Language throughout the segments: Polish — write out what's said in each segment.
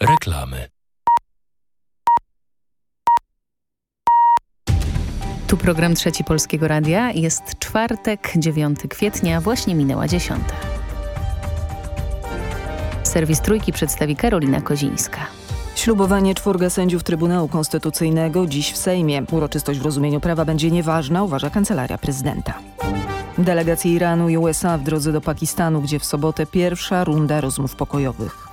Reklamy. Tu program Trzeci Polskiego Radia. Jest czwartek, 9 kwietnia, właśnie minęła dziesiąta. Serwis Trójki przedstawi Karolina Kozińska. Ślubowanie czwórga sędziów Trybunału Konstytucyjnego dziś w Sejmie. Uroczystość w rozumieniu prawa będzie nieważna, uważa Kancelaria Prezydenta. Delegacje Iranu i USA w drodze do Pakistanu, gdzie w sobotę pierwsza runda rozmów pokojowych.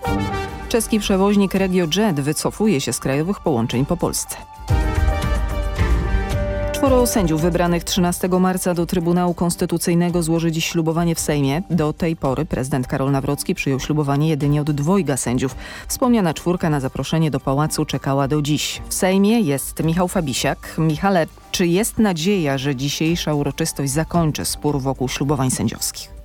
Czeski przewoźnik RegioJet wycofuje się z krajowych połączeń po Polsce. Czworo sędziów wybranych 13 marca do Trybunału Konstytucyjnego złoży dziś ślubowanie w Sejmie. Do tej pory prezydent Karol Nawrocki przyjął ślubowanie jedynie od dwojga sędziów. Wspomniana czwórka na zaproszenie do pałacu czekała do dziś. W Sejmie jest Michał Fabisiak. Michale, czy jest nadzieja, że dzisiejsza uroczystość zakończy spór wokół ślubowań sędziowskich?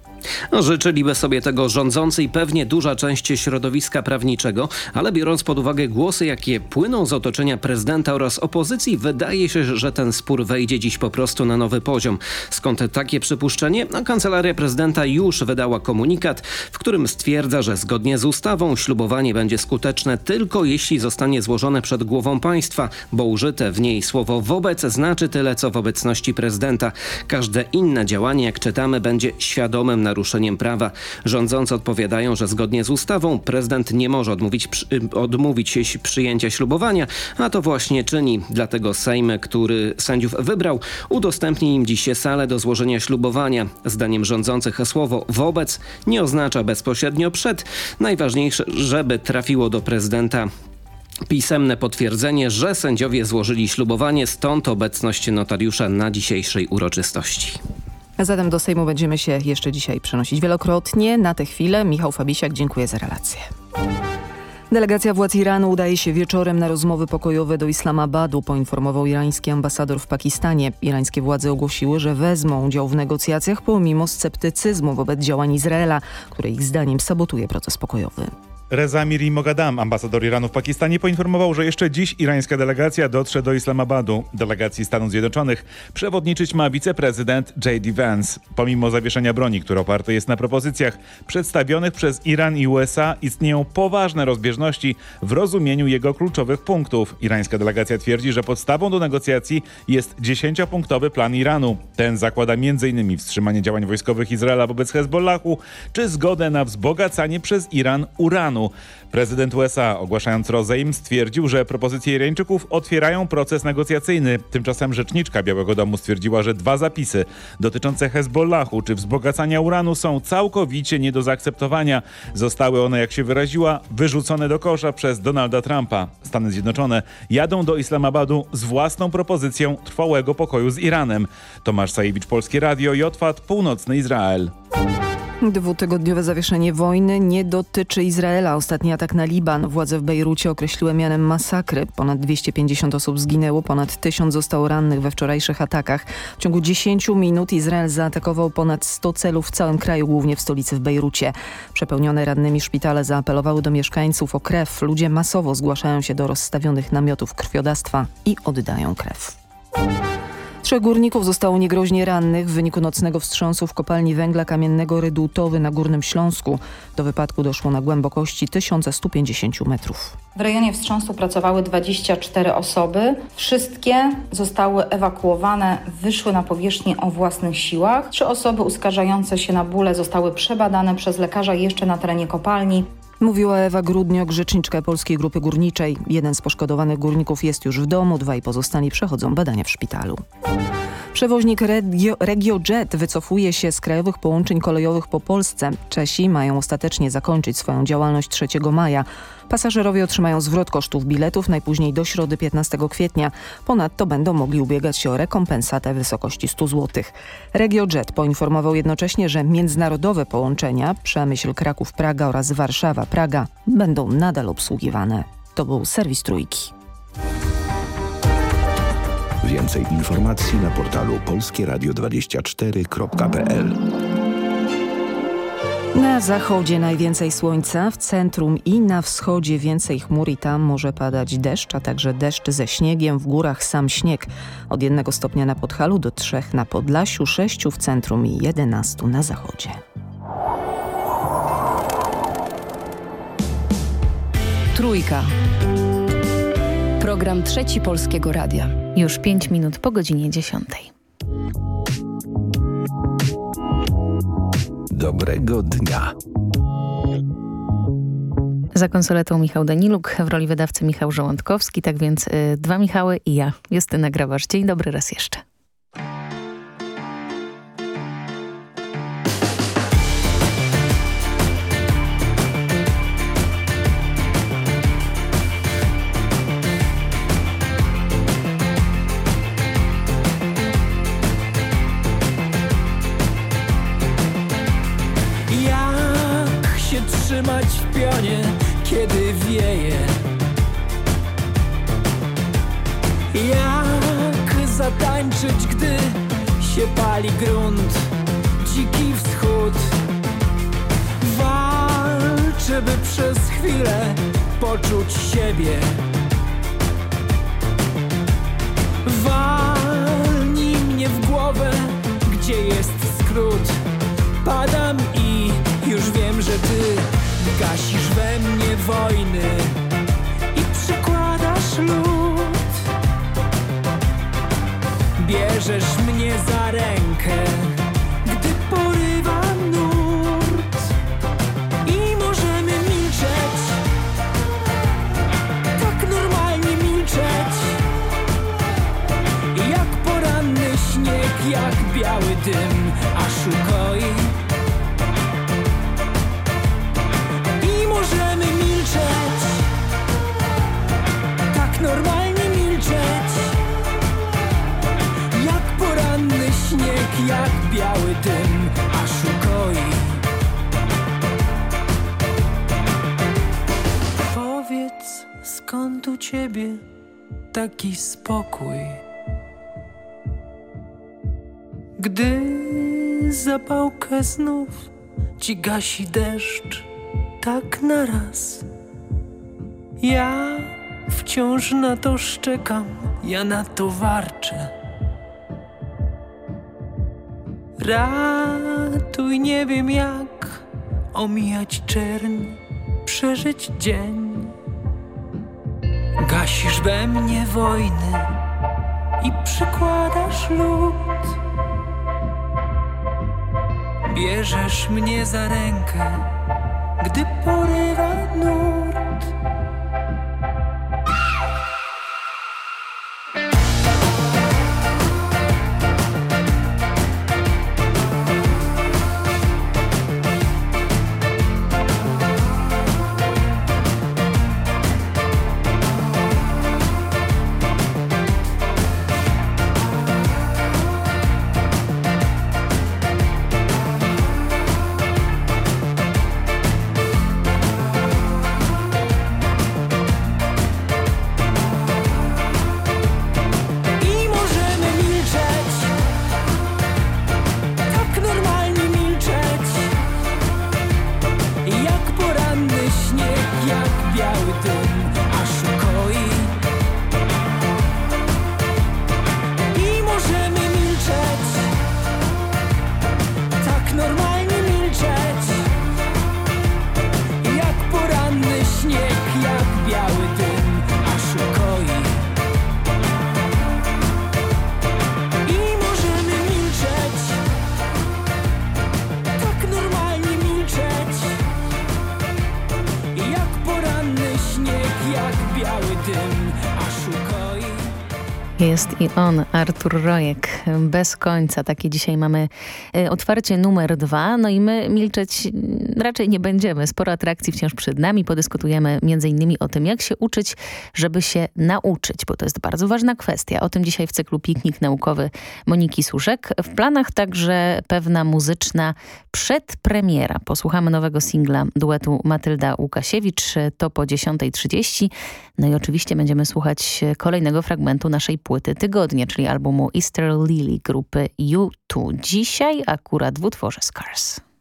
No, życzyliby sobie tego rządzący i pewnie duża część środowiska prawniczego, ale biorąc pod uwagę głosy, jakie płyną z otoczenia prezydenta oraz opozycji, wydaje się, że ten spór wejdzie dziś po prostu na nowy poziom. Skąd takie przypuszczenie? No, Kancelaria Prezydenta już wydała komunikat, w którym stwierdza, że zgodnie z ustawą ślubowanie będzie skuteczne tylko jeśli zostanie złożone przed głową państwa, bo użyte w niej słowo wobec znaczy tyle, co w obecności prezydenta. Każde inne działanie, jak czytamy, będzie świadomym naruszeniem prawa. Rządzący odpowiadają, że zgodnie z ustawą prezydent nie może odmówić, odmówić się przyjęcia ślubowania, a to właśnie czyni. Dlatego Sejm, który sędziów wybrał, udostępni im dziś salę do złożenia ślubowania. Zdaniem rządzących słowo wobec nie oznacza bezpośrednio przed. Najważniejsze, żeby trafiło do prezydenta pisemne potwierdzenie, że sędziowie złożyli ślubowanie, stąd obecność notariusza na dzisiejszej uroczystości. Zatem do Sejmu będziemy się jeszcze dzisiaj przenosić wielokrotnie. Na tę chwilę Michał Fabisiak, dziękuję za relację. Delegacja władz Iranu udaje się wieczorem na rozmowy pokojowe do Islamabadu, poinformował irański ambasador w Pakistanie. Irańskie władze ogłosiły, że wezmą udział w negocjacjach pomimo sceptycyzmu wobec działań Izraela, który ich zdaniem sabotuje proces pokojowy. Reza Miri Mogadam, ambasador Iranu w Pakistanie, poinformował, że jeszcze dziś irańska delegacja dotrze do Islamabadu. Delegacji Stanów Zjednoczonych przewodniczyć ma wiceprezydent J.D. Vance. Pomimo zawieszenia broni, które oparte jest na propozycjach przedstawionych przez Iran i USA, istnieją poważne rozbieżności w rozumieniu jego kluczowych punktów. Irańska delegacja twierdzi, że podstawą do negocjacji jest dziesięciopunktowy plan Iranu. Ten zakłada m.in. wstrzymanie działań wojskowych Izraela wobec Hezbollahu, czy zgodę na wzbogacanie przez Iran uranu. Prezydent USA, ogłaszając rozejm, stwierdził, że propozycje Irańczyków otwierają proces negocjacyjny. Tymczasem rzeczniczka Białego Domu stwierdziła, że dwa zapisy dotyczące Hezbollahu czy wzbogacania uranu są całkowicie nie do zaakceptowania. Zostały one, jak się wyraziła, wyrzucone do kosza przez Donalda Trumpa. Stany Zjednoczone jadą do Islamabadu z własną propozycją trwałego pokoju z Iranem. Tomasz Sajewicz, Polskie Radio, Jotwat, Północny Izrael. Dwutygodniowe zawieszenie wojny nie dotyczy Izraela. Ostatni atak na Liban władze w Bejrucie określiły mianem masakry. Ponad 250 osób zginęło, ponad 1000 zostało rannych we wczorajszych atakach. W ciągu 10 minut Izrael zaatakował ponad 100 celów w całym kraju, głównie w stolicy w Bejrucie. Przepełnione rannymi szpitale zaapelowały do mieszkańców o krew. Ludzie masowo zgłaszają się do rozstawionych namiotów krwiodawstwa i oddają krew. Trzech górników zostało niegroźnie rannych w wyniku nocnego wstrząsu w kopalni węgla kamiennego Redutowy na Górnym Śląsku. Do wypadku doszło na głębokości 1150 metrów. W rejonie wstrząsu pracowały 24 osoby. Wszystkie zostały ewakuowane, wyszły na powierzchnię o własnych siłach. Trzy osoby uskarżające się na bóle zostały przebadane przez lekarza jeszcze na terenie kopalni. Mówiła Ewa Grudniok, rzeczniczka Polskiej Grupy Górniczej. Jeden z poszkodowanych górników jest już w domu, dwaj pozostali przechodzą badania w szpitalu. Przewoźnik Regio, RegioJet wycofuje się z krajowych połączeń kolejowych po Polsce. Czesi mają ostatecznie zakończyć swoją działalność 3 maja. Pasażerowie otrzymają zwrot kosztów biletów najpóźniej do środy 15 kwietnia. Ponadto będą mogli ubiegać się o rekompensatę w wysokości 100 zł. RegioJet poinformował jednocześnie, że międzynarodowe połączenia Przemyśl Kraków-Praga oraz Warszawa-Praga będą nadal obsługiwane. To był serwis Trójki. Więcej informacji na portalu polskieradio24.pl Na zachodzie najwięcej słońca, w centrum i na wschodzie więcej chmur i tam może padać deszcz, a także deszcz ze śniegiem, w górach sam śnieg. Od jednego stopnia na Podhalu do trzech na Podlasiu, sześciu w centrum i jedenastu na zachodzie. Trójka. Program Trzeci Polskiego Radia. Już pięć minut po godzinie dziesiątej. Dobrego dnia. Za konsoletą Michał Daniluk, w roli wydawcy Michał Żołądkowski, tak więc y, dwa Michały i ja, Justyna Grabarz. Dzień dobry raz jeszcze. Trzymać w pionie, kiedy wieje? Jak zatańczyć, gdy się pali grunt, dziki wschód? Walczę, by przez chwilę poczuć siebie. Walnij mnie w głowę, gdzie jest skrót. Padam i gasisz we mnie wojny i przykładasz lód. Bierzesz mnie za rękę, gdy porywa nurt i możemy milczeć, tak normalnie milczeć, jak poranny śnieg, jak biały dym, aż ukoi. Jak biały dym, aż ukoi. Powiedz, skąd u ciebie taki spokój? Gdy zapałkę znów ci gasi deszcz, tak naraz. Ja wciąż na to szczekam, ja na to warczę. Ratuj, nie wiem jak omijać czerń, przeżyć dzień. Gasisz we mnie wojny i przykładasz lód. Bierzesz mnie za rękę, gdy porywa i on, Artur Rojek, bez końca. Takie dzisiaj mamy e, otwarcie numer dwa. No i my milczeć raczej nie będziemy. Sporo atrakcji wciąż przed nami. Podyskutujemy innymi o tym, jak się uczyć, żeby się nauczyć, bo to jest bardzo ważna kwestia. O tym dzisiaj w cyklu Piknik Naukowy Moniki Suszek. W planach także pewna muzyczna przedpremiera. Posłuchamy nowego singla duetu Matylda Łukasiewicz. To po 10.30. No i oczywiście będziemy słuchać kolejnego fragmentu naszej płyty Tygodnie, czyli albumu Easter Lily grupy U2. Dzisiaj akurat w utworze Scars.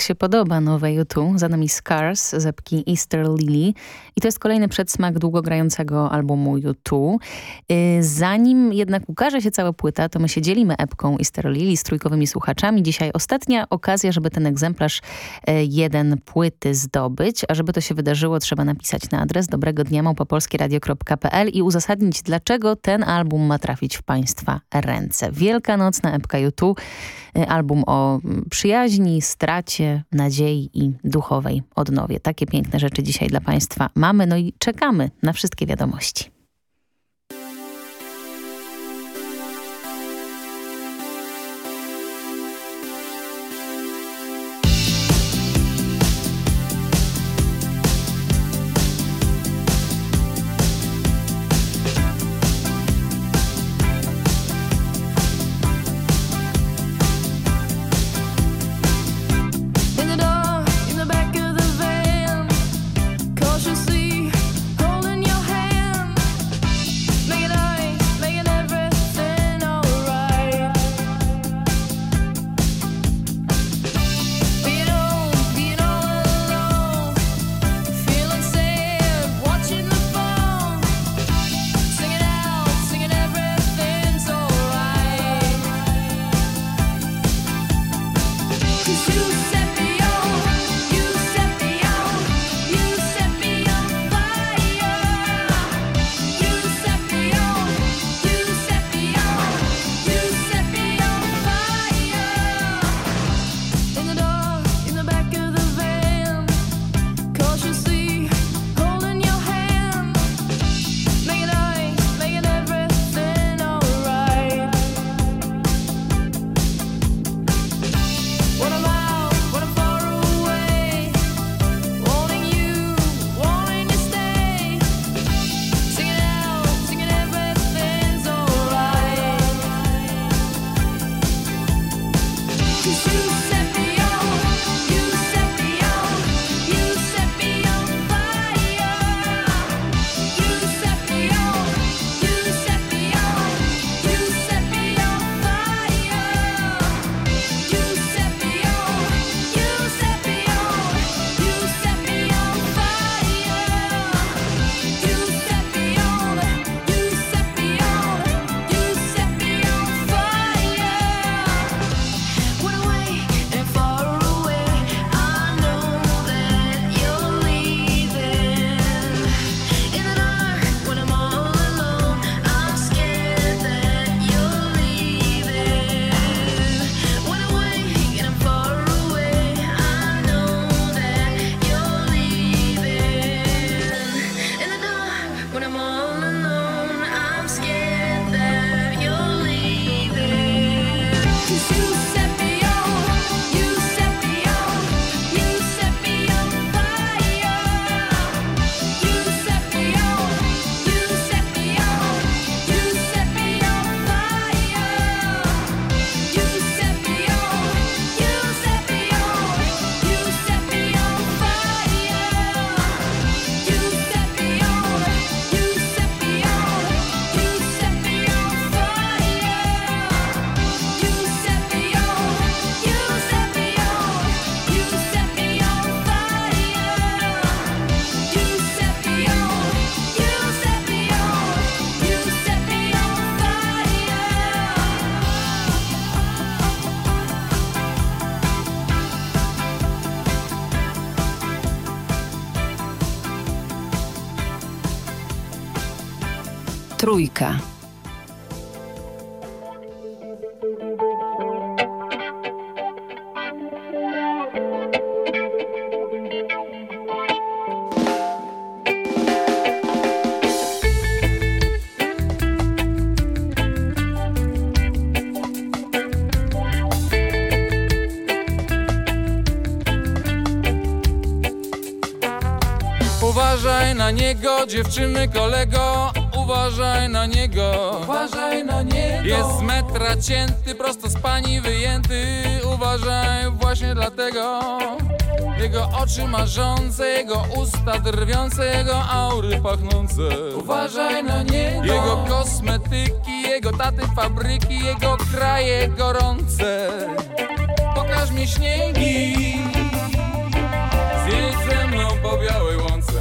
jak się podoba nowe U2. Za nami Scars, zepki Easter Lily. I to jest kolejny przedsmak długogrającego albumu U2. Y, zanim jednak ukaże się cała płyta, to my się dzielimy epką Easter Lily z trójkowymi słuchaczami. Dzisiaj ostatnia okazja, żeby ten egzemplarz e, jeden płyty zdobyć. A żeby to się wydarzyło, trzeba napisać na adres dobrego dnia małpopolskieradio.pl i uzasadnić, dlaczego ten album ma trafić w Państwa ręce. Wielkanocna epka U2 album o mm, przyjaźni, stracie, nadziei i duchowej odnowie. Takie piękne rzeczy dzisiaj dla Państwa mamy, no i czekamy na wszystkie wiadomości. Trójka. Uważaj na niego, dziewczyny kolego, uważaj na niego. Uważaj na niego. Jest z metra cięty, prosto z pani wyjęty. Uważaj właśnie dlatego. Jego oczy marzące, jego usta drwiące, jego aury pachnące. Uważaj na niego. Jego kosmetyki, jego taty fabryki, jego kraje gorące. Pokaż mi śniegi Zjedź ze mną po białej łące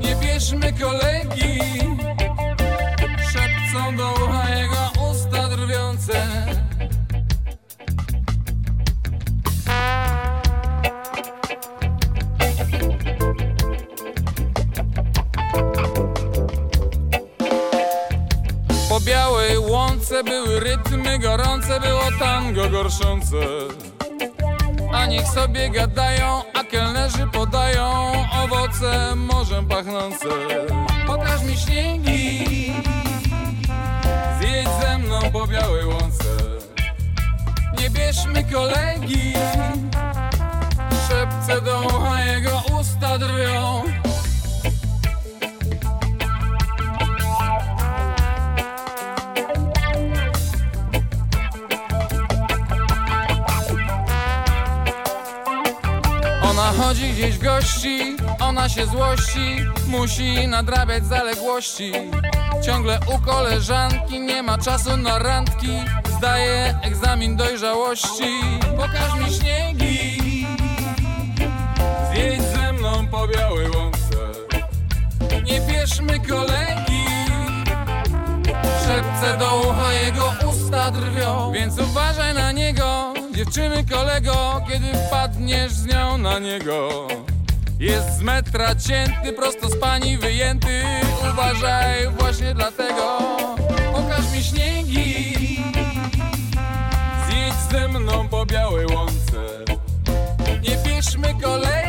Nie bierzmy kolegi Szepcą do ucha jego usta drwiące Po białej łące były rytmy gorące, było tango gorszące. A niech sobie gadają, a kelnerzy podają owoce morzem pachnące. Mi śniegi, zjedź ze mną po białej łące. Nie bierzmy kolegi, szepce do ucha jego usta drwią. Ona chodzi gdzieś gości, ona się złości, musi nadrabiać zaległości. Ciągle u koleżanki, nie ma czasu na randki, zdaje egzamin dojrzałości. Pokaż mi śniegi, zjedź ze mną po białej łące. Nie bierzmy kolegi, szepce do ucha jego usta drwią. Więc uważaj na niego, dziewczyny kolego, kiedy wpadniesz z nią na niego. Jest z metra cięty, prosto z pani wyjęty. Uważaj właśnie dlatego. Pokaż mi śniegi, zjedź ze mną po białej łące. Nie bierzmy kolegi,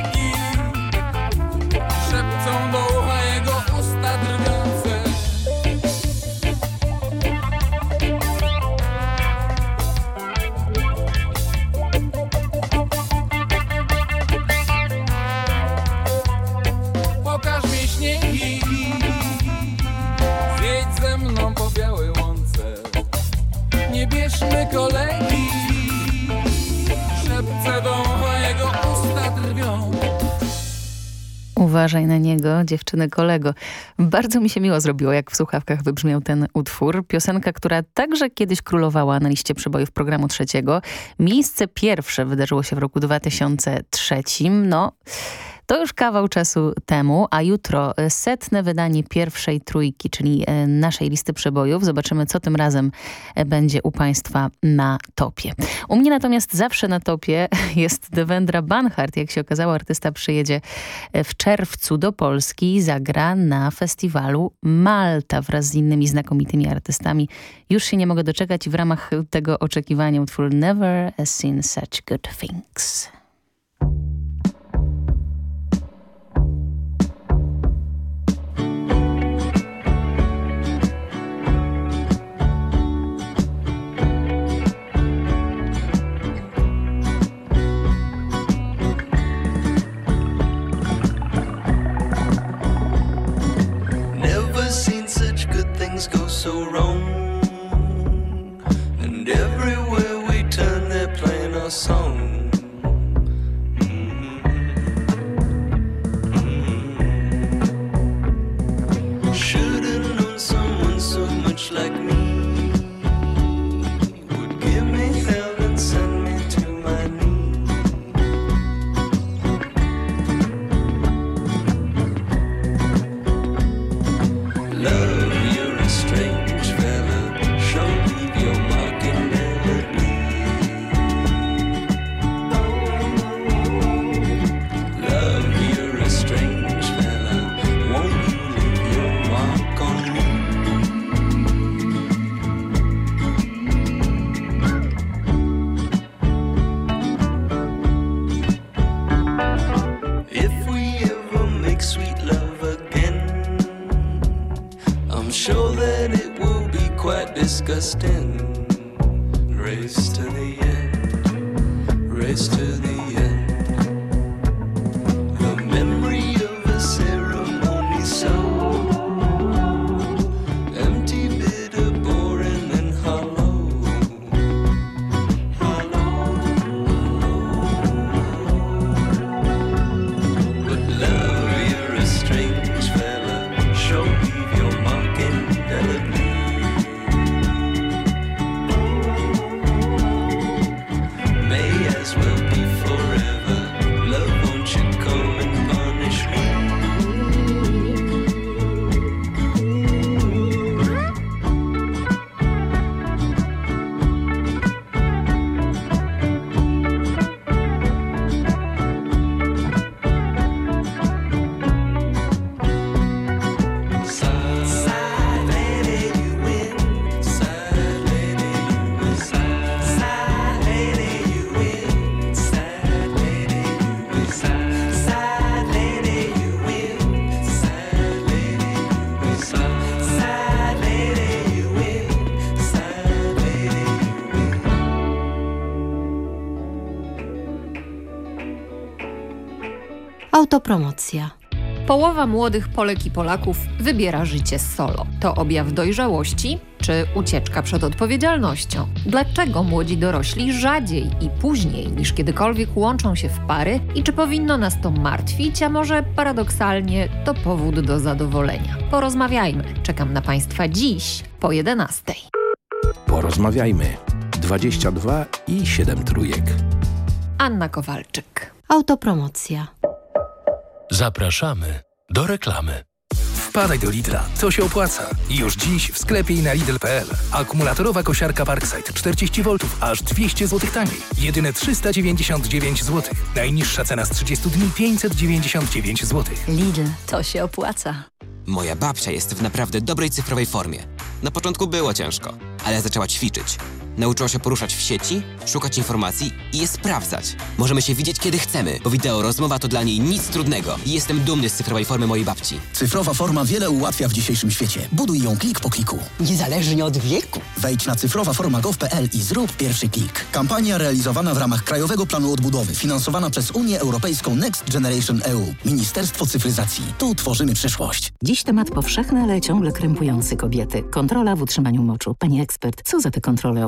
Uważaj na niego, dziewczyny kolego. Bardzo mi się miło zrobiło, jak w słuchawkach wybrzmiał ten utwór. Piosenka, która także kiedyś królowała na liście przebojów programu trzeciego. Miejsce pierwsze wydarzyło się w roku 2003. No, to już kawał czasu temu, a jutro e, setne wydanie pierwszej trójki, czyli e, naszej listy przebojów. Zobaczymy, co tym razem e, będzie u Państwa na topie. U mnie natomiast zawsze na topie jest Devendra Banhart. Jak się okazało, artysta przyjedzie w czerwcu do Polski i zagra na festiwalu Malta wraz z innymi znakomitymi artystami. Już się nie mogę doczekać i w ramach tego oczekiwania utwór Never Seen Such Good Things. So wrong. And everywhere we turn, they're playing our song. Quite disgusting. Race to the end, race to the end. Autopromocja. Połowa młodych Polek i Polaków wybiera życie solo. To objaw dojrzałości czy ucieczka przed odpowiedzialnością? Dlaczego młodzi dorośli rzadziej i później niż kiedykolwiek łączą się w pary i czy powinno nas to martwić, a może paradoksalnie to powód do zadowolenia? Porozmawiajmy. Czekam na Państwa dziś po 11. Porozmawiajmy. 22 i 7 trójek. Anna Kowalczyk. Autopromocja. Zapraszamy do reklamy. Wpadaj do Lidla, to się opłaca. Już dziś w sklepie i na Lidl.pl. Akumulatorowa kosiarka Parkside 40 V, aż 200 zł taniej. Jedyne 399 zł. Najniższa cena z 30 dni 599 zł. Lidl, to się opłaca. Moja babcia jest w naprawdę dobrej cyfrowej formie. Na początku było ciężko, ale zaczęła ćwiczyć. Nauczyła się poruszać w sieci, szukać informacji i je sprawdzać. Możemy się widzieć kiedy chcemy, bo wideo rozmowa to dla niej nic trudnego. I jestem dumny z cyfrowej formy mojej babci. Cyfrowa forma wiele ułatwia w dzisiejszym świecie. Buduj ją klik po kliku. Niezależnie od wieku. Wejdź na cyfrowaforma.gov.pl i zrób pierwszy klik. Kampania realizowana w ramach Krajowego Planu Odbudowy, finansowana przez Unię Europejską Next Generation EU. Ministerstwo Cyfryzacji. Tu tworzymy przyszłość. Dziś temat powszechny, ale ciągle krępujący kobiety. Kontrola w utrzymaniu moczu. Pani ekspert, co za te kontrole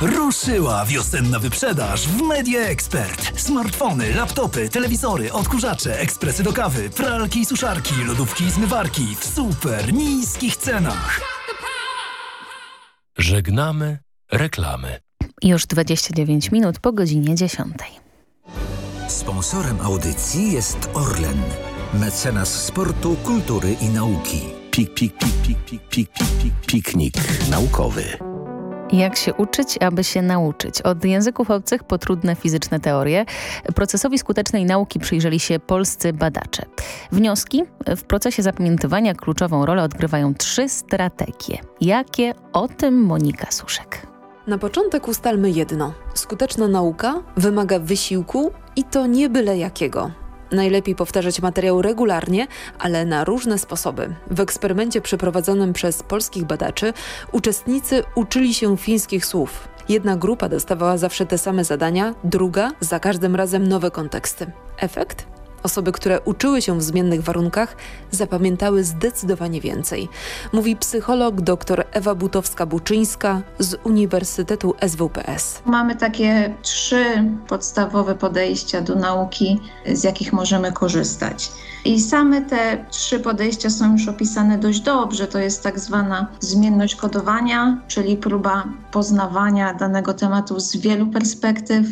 Ruszyła wiosenna wyprzedaż w Media Expert. Smartfony, laptopy, telewizory, odkurzacze, ekspresy do kawy, pralki i suszarki, lodówki i zmywarki w super niskich cenach. Żegnamy reklamy. Już 29 minut po godzinie 10. Sponsorem audycji jest Orlen, mecenas sportu, kultury i nauki. Pik, pik, pik, pik, pik, pik, pik, pik, piknik naukowy. Jak się uczyć, aby się nauczyć? Od języków obcych po trudne fizyczne teorie. Procesowi skutecznej nauki przyjrzeli się polscy badacze. Wnioski? W procesie zapamiętywania kluczową rolę odgrywają trzy strategie. Jakie? O tym Monika Suszek. Na początek ustalmy jedno. Skuteczna nauka wymaga wysiłku i to nie byle jakiego. Najlepiej powtarzać materiał regularnie, ale na różne sposoby. W eksperymencie przeprowadzonym przez polskich badaczy uczestnicy uczyli się fińskich słów. Jedna grupa dostawała zawsze te same zadania, druga za każdym razem nowe konteksty. Efekt? Osoby, które uczyły się w zmiennych warunkach, zapamiętały zdecydowanie więcej. Mówi psycholog dr Ewa Butowska-Buczyńska z Uniwersytetu SWPS. Mamy takie trzy podstawowe podejścia do nauki, z jakich możemy korzystać. I same te trzy podejścia są już opisane dość dobrze. To jest tak zwana zmienność kodowania, czyli próba poznawania danego tematu z wielu perspektyw,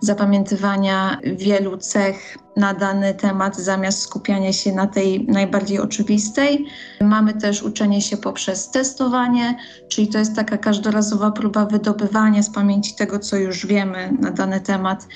zapamiętywania wielu cech na dany temat zamiast skupiania się na tej najbardziej oczywistej. Mamy też uczenie się poprzez testowanie, czyli to jest taka każdorazowa próba wydobywania z pamięci tego, co już wiemy na dany temat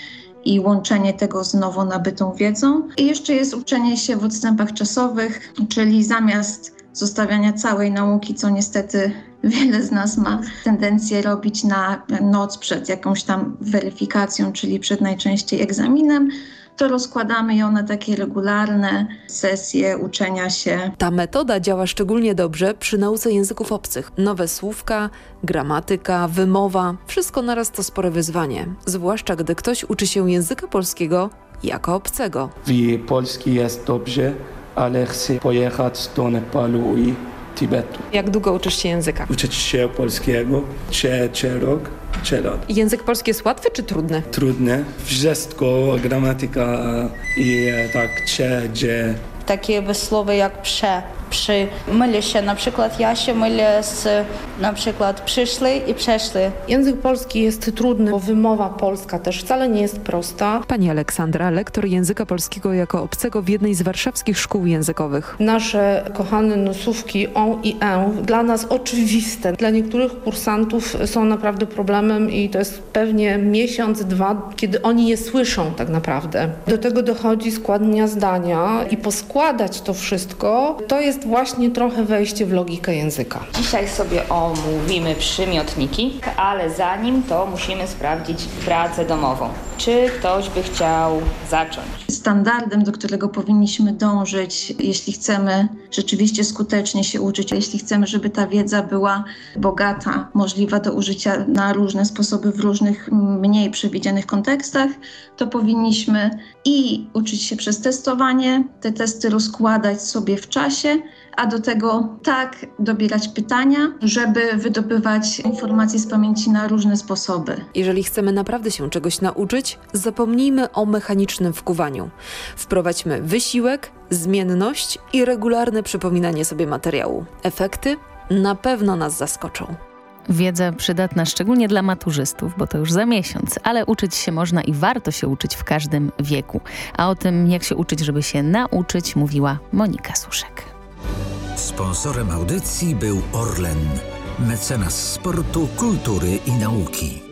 i łączenie tego z nowo nabytą wiedzą. I jeszcze jest uczenie się w odstępach czasowych, czyli zamiast zostawiania całej nauki, co niestety wiele z nas ma tendencję robić na noc przed jakąś tam weryfikacją, czyli przed najczęściej egzaminem, to rozkładamy ją na takie regularne sesje uczenia się. Ta metoda działa szczególnie dobrze przy nauce języków obcych. Nowe słówka, gramatyka, wymowa, wszystko naraz to spore wyzwanie. Zwłaszcza gdy ktoś uczy się języka polskiego jako obcego. W Polski jest dobrze, ale chcę pojechać do Nepalu i Tibetu. Jak długo uczysz się języka? Uczyć się polskiego, trzeci rok, trzy lat. Język polski jest łatwy czy trudny? Trudne, wszystko, gramatyka i tak, cze, gdzie. Takie wysłowy jak prze, przy. Mylę się, na przykład ja się mylę z na przykład przyszły i przeszły. Język polski jest trudny, bo wymowa polska też wcale nie jest prosta. Pani Aleksandra, lektor języka polskiego jako obcego w jednej z warszawskich szkół językowych. Nasze kochane nosówki on i en dla nas oczywiste. Dla niektórych kursantów są naprawdę problemem i to jest pewnie miesiąc, dwa, kiedy oni je słyszą tak naprawdę. Do tego dochodzi składnia zdania i poskładać to wszystko, to jest właśnie trochę wejście w logikę języka. Dzisiaj sobie omówimy przymiotniki, ale zanim to musimy sprawdzić pracę domową. Czy ktoś by chciał zacząć? Standardem, do którego powinniśmy dążyć, jeśli chcemy rzeczywiście skutecznie się uczyć, jeśli chcemy, żeby ta wiedza była bogata, możliwa do użycia na różne sposoby w różnych mniej przewidzianych kontekstach, to powinniśmy i uczyć się przez testowanie, te testy rozkładać sobie w czasie, a do tego tak dobierać pytania, żeby wydobywać informacje z pamięci na różne sposoby. Jeżeli chcemy naprawdę się czegoś nauczyć, zapomnijmy o mechanicznym wkuwaniu. Wprowadźmy wysiłek, zmienność i regularne przypominanie sobie materiału. Efekty na pewno nas zaskoczą. Wiedza przydatna szczególnie dla maturzystów, bo to już za miesiąc, ale uczyć się można i warto się uczyć w każdym wieku. A o tym, jak się uczyć, żeby się nauczyć, mówiła Monika Suszek. Sponsorem audycji był Orlen, mecenas sportu, kultury i nauki.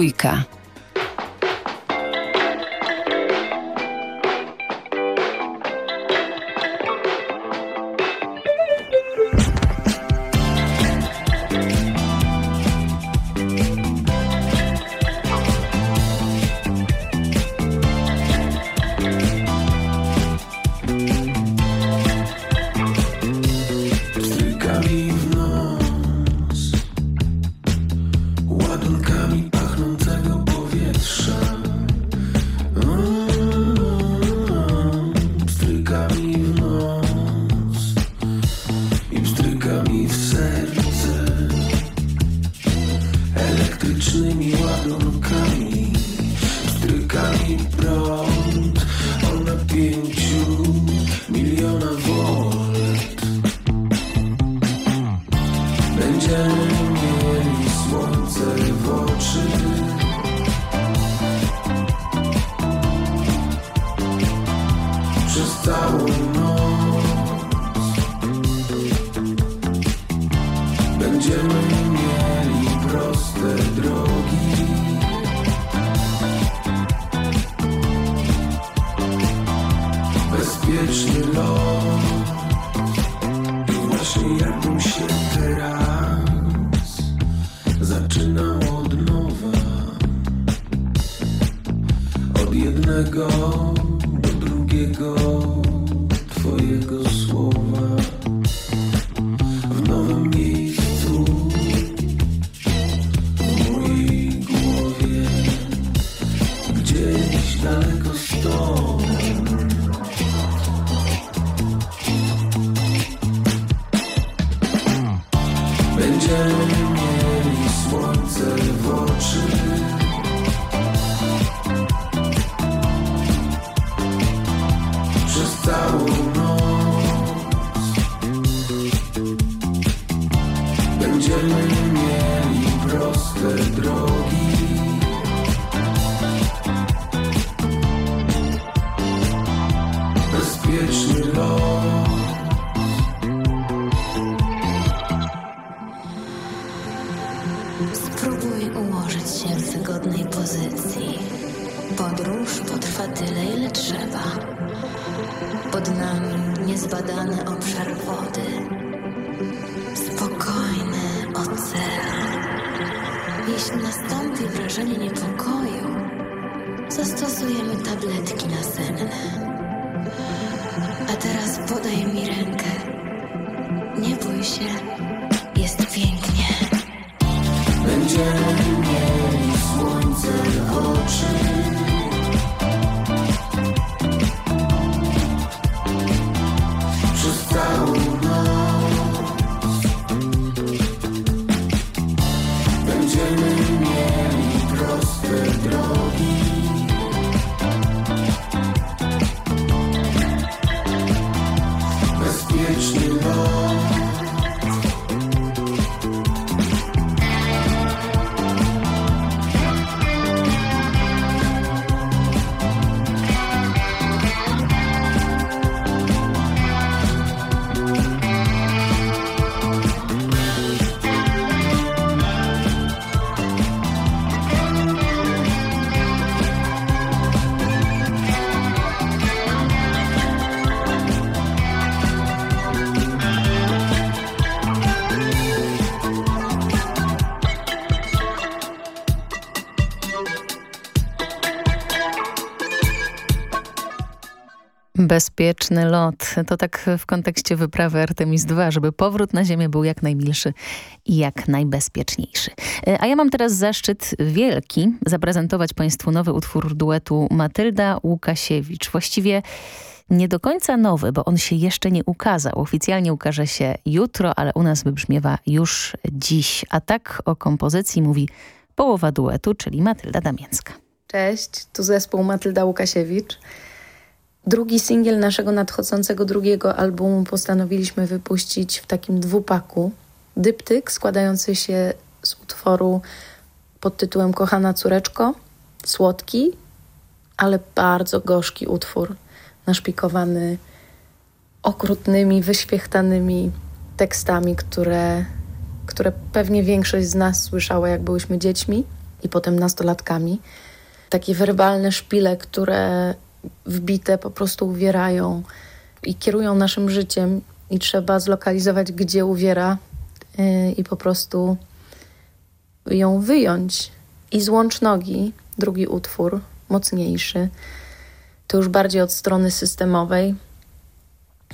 Trójka. Pod nami niezbadany obszar wody. Spokojny ocean. Jeśli nastąpi wrażenie niepokoju, zastosujemy tabletki nasenne. A teraz podaj mi rękę. Nie bój się, Bezpieczny lot. To tak w kontekście wyprawy Artemis II, żeby powrót na Ziemię był jak najmilszy i jak najbezpieczniejszy. E, A ja mam teraz zaszczyt wielki zaprezentować Państwu nowy utwór duetu Matylda Łukasiewicz. Właściwie nie do końca nowy, bo on się jeszcze nie ukazał. Oficjalnie ukaże się jutro, ale u nas wybrzmiewa już dziś. A tak o kompozycji mówi połowa duetu, czyli Matylda Damięcka. Cześć, tu zespół Matylda Łukasiewicz. Drugi singiel naszego nadchodzącego drugiego albumu postanowiliśmy wypuścić w takim dwupaku. Dyptyk składający się z utworu pod tytułem Kochana córeczko, słodki, ale bardzo gorzki utwór, naszpikowany okrutnymi, wyświechtanymi tekstami, które, które pewnie większość z nas słyszała, jak byłyśmy dziećmi. i potem nastolatkami. Takie werbalne szpile, które wbite po prostu uwierają i kierują naszym życiem i trzeba zlokalizować, gdzie uwiera yy, i po prostu ją wyjąć. I złącz nogi, drugi utwór, mocniejszy, to już bardziej od strony systemowej,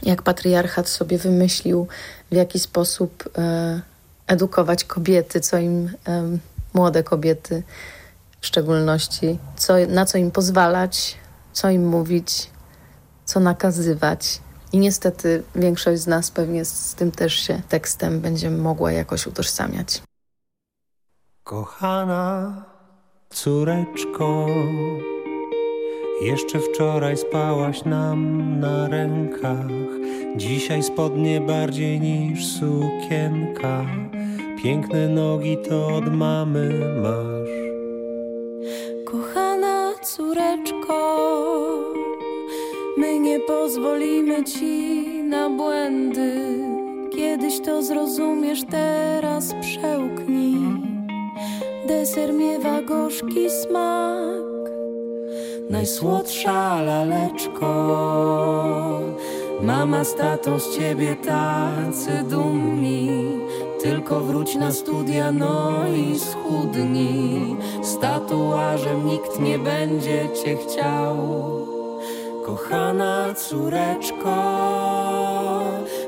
jak patriarchat sobie wymyślił, w jaki sposób e, edukować kobiety, co im, e, młode kobiety w szczególności, co, na co im pozwalać, co im mówić, co nakazywać. I niestety większość z nas pewnie z tym też się tekstem będzie mogła jakoś utożsamiać. Kochana córeczko, jeszcze wczoraj spałaś nam na rękach, dzisiaj spodnie bardziej niż sukienka. Piękne nogi to od mamy masz. Córeczko, my nie pozwolimy ci na błędy. Kiedyś to zrozumiesz, teraz przełknij. Deser miewa gorzki smak najsłodsza laleczko. Mama z tatą z ciebie tacy dumni, tylko wróć na studia, no i schudnij. Z tatuażem nikt nie będzie cię chciał, kochana córeczko.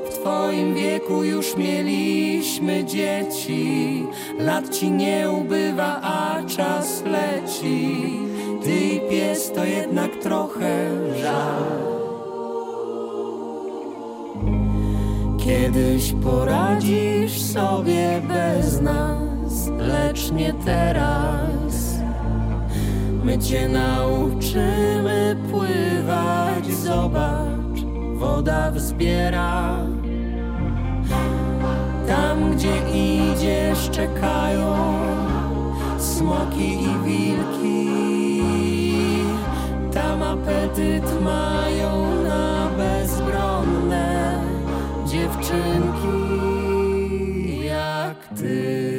W twoim wieku już mieliśmy dzieci, lat ci nie ubywa, a czas leci. Ty i pies to jednak trochę żal. Kiedyś poradzisz sobie bez nas, lecz nie teraz. My cię nauczymy pływać, zobacz, woda wzbiera. Tam, gdzie idziesz, czekają smoki i wilki. Tam apetyt mają dziewczynki jak ty.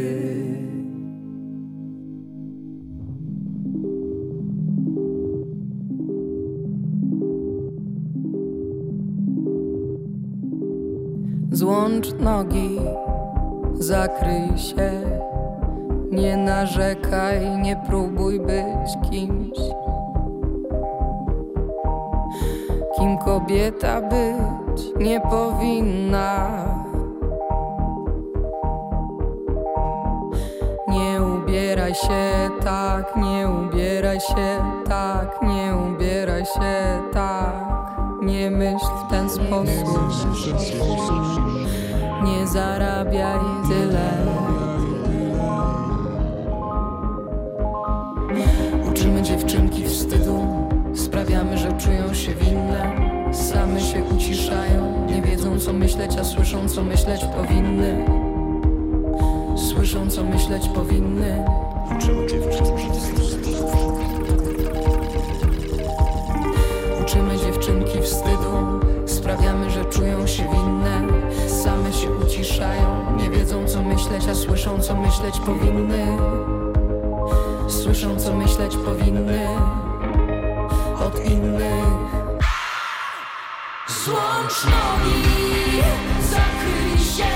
Złącz nogi, zakryj się, nie narzekaj, nie próbuj być kimś. Kim kobieta być nie powinna. Nie ubieraj się tak, nie ubieraj się tak, nie ubieraj się tak. Nie myśl w ten sposób. Nie zarabiaj tyle. Uczymy dziewczynki wstydu, sprawiamy, że czują się winne. Same się uciszają, nie wiedzą co myśleć, a słyszą co myśleć powinny. Słyszą co myśleć powinny. Uczymy dziewczynki Uczymy dziewczynki wstydu, sprawiamy, że czują się winne. Same się uciszają, nie wiedzą co myśleć, a słyszą co myśleć powinny. Słyszą co myśleć powinny Złącz nogi, zakryj się,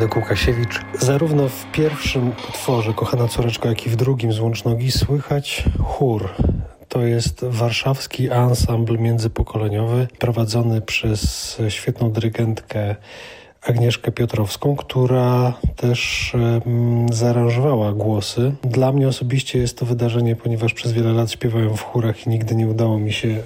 Radek Łukasiewicz. Zarówno w pierwszym utworze Kochana Córeczko, jak i w drugim z Łącznogi słychać chór. To jest warszawski ansambl międzypokoleniowy prowadzony przez świetną dyrygentkę Agnieszkę Piotrowską, która też um, zaaranżowała głosy. Dla mnie osobiście jest to wydarzenie, ponieważ przez wiele lat śpiewałem w chórach i nigdy nie udało mi się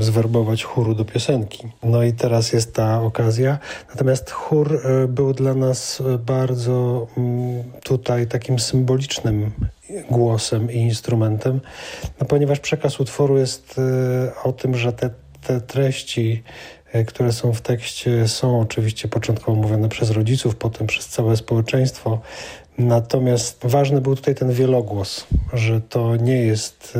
zwerbować chóru do piosenki. No i teraz jest ta okazja. Natomiast chór e, był dla nas e, bardzo mm, tutaj takim symbolicznym głosem i instrumentem, no ponieważ przekaz utworu jest e, o tym, że te, te treści które są w tekście, są oczywiście początkowo mówione przez rodziców, potem przez całe społeczeństwo. Natomiast ważny był tutaj ten wielogłos, że to nie jest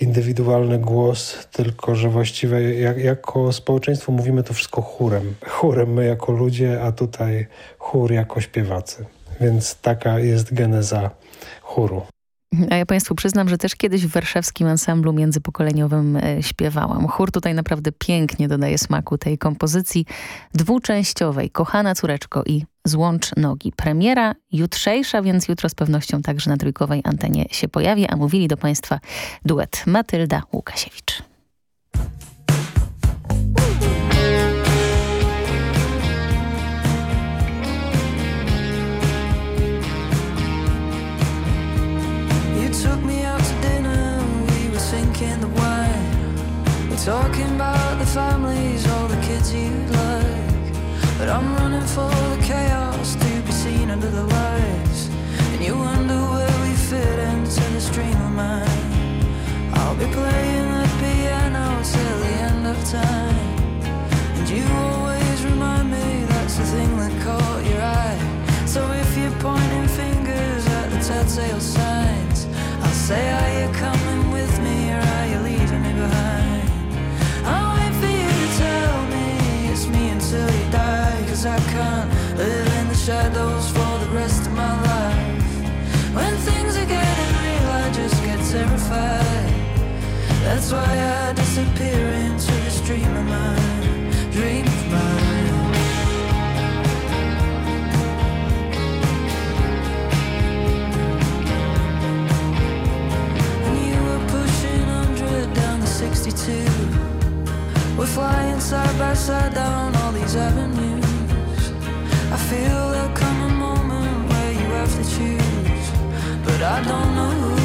indywidualny głos, tylko że właściwie jak, jako społeczeństwo mówimy to wszystko chórem. Chórem my jako ludzie, a tutaj chór jako śpiewacy. Więc taka jest geneza chóru. A ja Państwu przyznam, że też kiedyś w warszawskim ansamblu międzypokoleniowym e, śpiewałam. Chór tutaj naprawdę pięknie dodaje smaku tej kompozycji dwuczęściowej. Kochana córeczko i Złącz nogi. Premiera jutrzejsza, więc jutro z pewnością także na trójkowej antenie się pojawi, a mówili do Państwa duet Matylda Łukasiewicz. Talking about the families, all the kids you like. But I'm running for the lights. And you wonder where we fit into the stream of mine. I'll be playing the piano till the end of time. And you always remind me that's the thing that caught your eye. So if you're pointing fingers at the telltale signs, I'll say, Are you coming with me or are you leaving me behind? I'll wait for you to tell me it's me until you die, cause I can't live in the shadows terrified. That's why I disappear into this dream of mine, dream of mine. And you were pushing 100 down the 62. We're flying side by side down all these avenues. I feel there'll come a moment where you have to choose. But I don't know who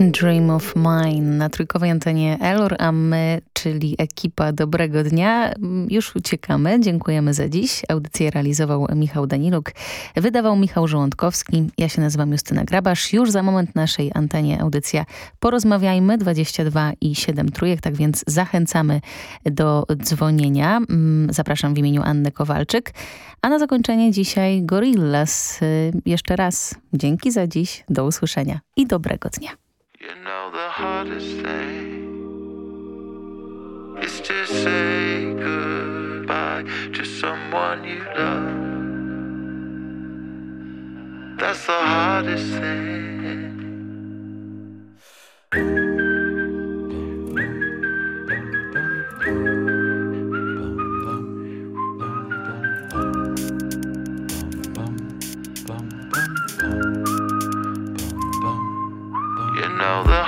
Dream of Mine na trójkowej antenie Elor, a my, czyli ekipa Dobrego Dnia, już uciekamy. Dziękujemy za dziś. Audycję realizował Michał Daniluk, wydawał Michał Żołądkowski. Ja się nazywam Justyna Grabasz. Już za moment naszej antenie audycja Porozmawiajmy 22 i 7 trójek, tak więc zachęcamy do dzwonienia. Zapraszam w imieniu Anny Kowalczyk. A na zakończenie dzisiaj Gorillaz. Jeszcze raz dzięki za dziś, do usłyszenia i dobrego dnia. You know the hardest thing is to say goodbye to someone you love. That's the hardest thing. You know the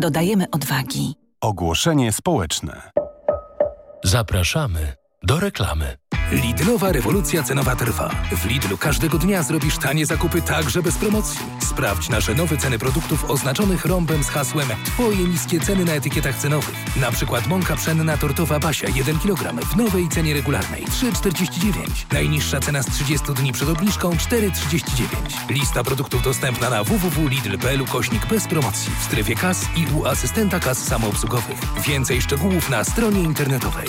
Dodajemy odwagi. Ogłoszenie społeczne. Zapraszamy do reklamy. Lidlowa rewolucja cenowa trwa. W Lidlu każdego dnia zrobisz tanie zakupy także bez promocji. Sprawdź nasze nowe ceny produktów oznaczonych rąbem z hasłem Twoje niskie ceny na etykietach cenowych. Na przykład mąka pszenna tortowa Basia 1 kg w nowej cenie regularnej 3,49. Najniższa cena z 30 dni przed obniżką 4,39. Lista produktów dostępna na www.lidl.pl kośnik bez promocji w strefie kas i u asystenta kas samoobsługowych. Więcej szczegółów na stronie internetowej.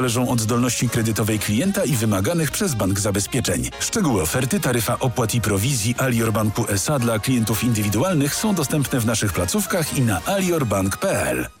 zależą od zdolności kredytowej klienta i wymaganych przez bank zabezpieczeń. Szczegóły oferty, taryfa opłat i prowizji Alior Banku SA dla klientów indywidualnych są dostępne w naszych placówkach i na aliorbank.pl.